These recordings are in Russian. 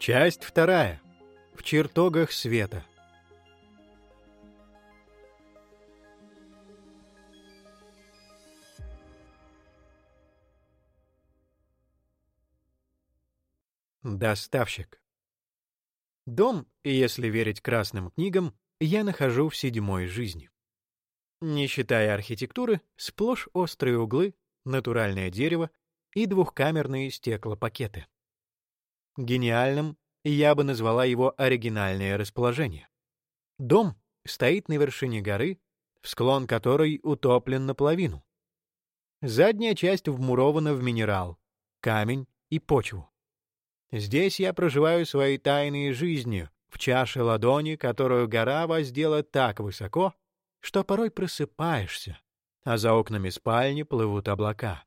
Часть вторая. В чертогах света. Доставщик. Дом, если верить красным книгам, я нахожу в седьмой жизни. Не считая архитектуры, сплошь острые углы, натуральное дерево и двухкамерные стеклопакеты. Гениальным я бы назвала его оригинальное расположение. Дом стоит на вершине горы, склон которой утоплен наполовину. Задняя часть вмурована в минерал, камень и почву. Здесь я проживаю свои тайные жизни в чаше ладони, которую гора воздела так высоко, что порой просыпаешься, а за окнами спальни плывут облака.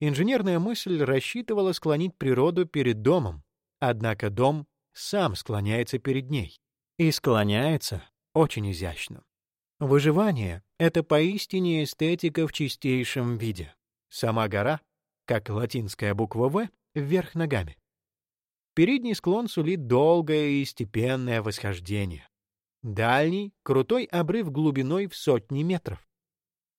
Инженерная мысль рассчитывала склонить природу перед домом, однако дом сам склоняется перед ней. И склоняется очень изящно. Выживание — это поистине эстетика в чистейшем виде. Сама гора, как латинская буква «В», вверх ногами. Передний склон сулит долгое и степенное восхождение. Дальний — крутой обрыв глубиной в сотни метров.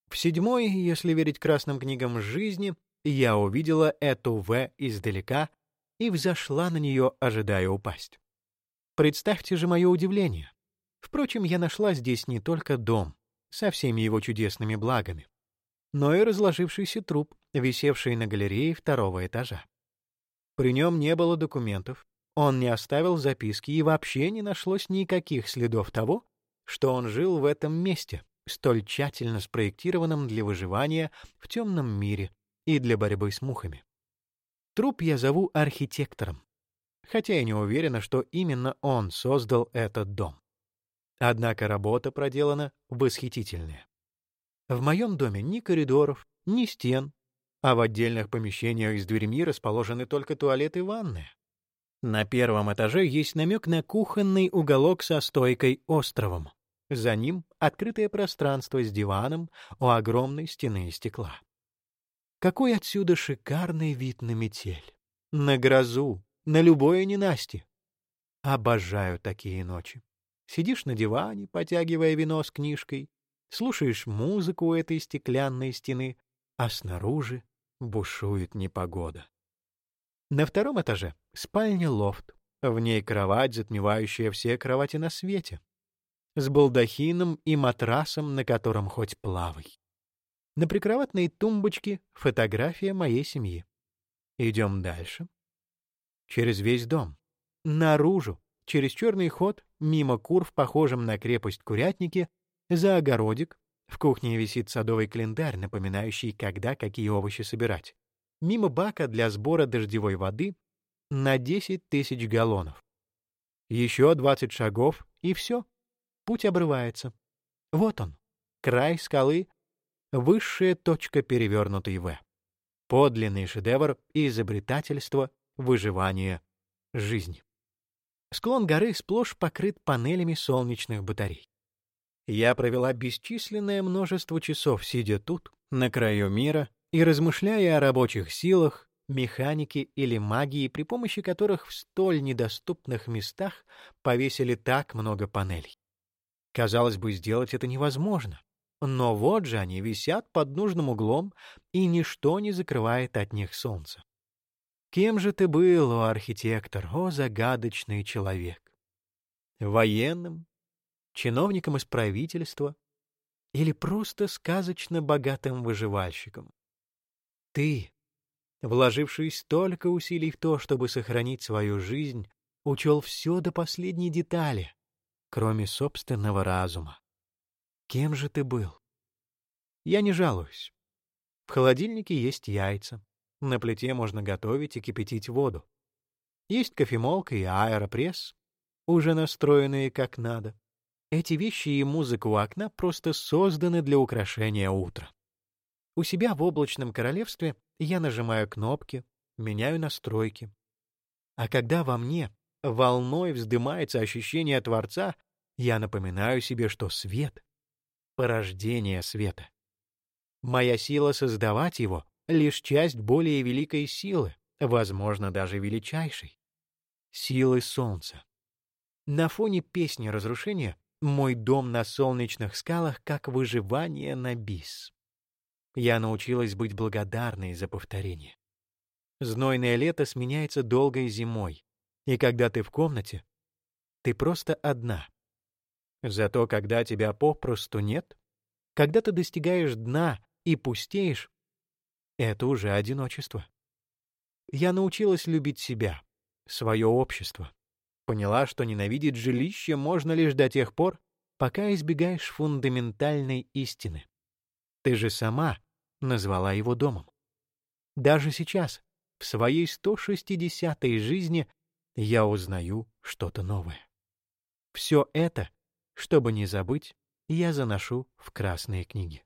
В седьмой, если верить красным книгам жизни, я увидела эту «В» издалека и взошла на нее, ожидая упасть. Представьте же мое удивление. Впрочем, я нашла здесь не только дом со всеми его чудесными благами, но и разложившийся труп, висевший на галерее второго этажа. При нем не было документов, он не оставил записки и вообще не нашлось никаких следов того, что он жил в этом месте, столь тщательно спроектированном для выживания в темном мире и для борьбы с мухами. Труп я зову архитектором, хотя я не уверена, что именно он создал этот дом. Однако работа проделана восхитительная. В моем доме ни коридоров, ни стен, а в отдельных помещениях с дверьми расположены только туалет и ванная. На первом этаже есть намек на кухонный уголок со стойкой островом. За ним открытое пространство с диваном у огромной стены стекла. Какой отсюда шикарный вид на метель, на грозу, на любое ненастье. Обожаю такие ночи. Сидишь на диване, потягивая вино с книжкой, слушаешь музыку у этой стеклянной стены, а снаружи бушует непогода. На втором этаже спальня-лофт. В ней кровать, затмевающая все кровати на свете. С балдахином и матрасом, на котором хоть плавай. На прикроватной тумбочке фотография моей семьи. Идем дальше. Через весь дом. Наружу, через черный ход, мимо кур в похожем на крепость курятнике, за огородик. В кухне висит садовый календарь, напоминающий, когда какие овощи собирать. Мимо бака для сбора дождевой воды на 10 тысяч галлонов. Еще 20 шагов, и все. Путь обрывается. Вот он, край скалы, высшая точка перевернутой «В». Подлинный шедевр изобретательства, выживания, жизни. Склон горы сплошь покрыт панелями солнечных батарей. Я провела бесчисленное множество часов, сидя тут, на краю мира, и размышляя о рабочих силах, механике или магии, при помощи которых в столь недоступных местах повесили так много панелей. Казалось бы, сделать это невозможно. Но вот же они висят под нужным углом, и ничто не закрывает от них солнце. Кем же ты был, о архитектор, о загадочный человек? Военным? Чиновником из правительства? Или просто сказочно богатым выживальщиком? Ты, вложивший столько усилий в то, чтобы сохранить свою жизнь, учел все до последней детали, кроме собственного разума. Кем же ты был? Я не жалуюсь. В холодильнике есть яйца. На плите можно готовить и кипятить воду. Есть кофемолка и аэропресс, уже настроенные как надо. Эти вещи и музыка у окна просто созданы для украшения утра. У себя в облачном королевстве я нажимаю кнопки, меняю настройки. А когда во мне волной вздымается ощущение Творца, я напоминаю себе, что свет порождение света. Моя сила создавать его — лишь часть более великой силы, возможно, даже величайшей. силы солнца. На фоне песни разрушения «Мой дом на солнечных скалах, как выживание на бис». Я научилась быть благодарной за повторение. Знойное лето сменяется долгой зимой, и когда ты в комнате, ты просто одна. Зато когда тебя попросту нет, когда ты достигаешь дна и пустеешь, это уже одиночество. Я научилась любить себя, свое общество. Поняла, что ненавидеть жилище можно лишь до тех пор, пока избегаешь фундаментальной истины. Ты же сама назвала его домом. Даже сейчас, в своей 160-й жизни, я узнаю что-то новое. Все это, чтобы не забыть, я заношу в красные книги.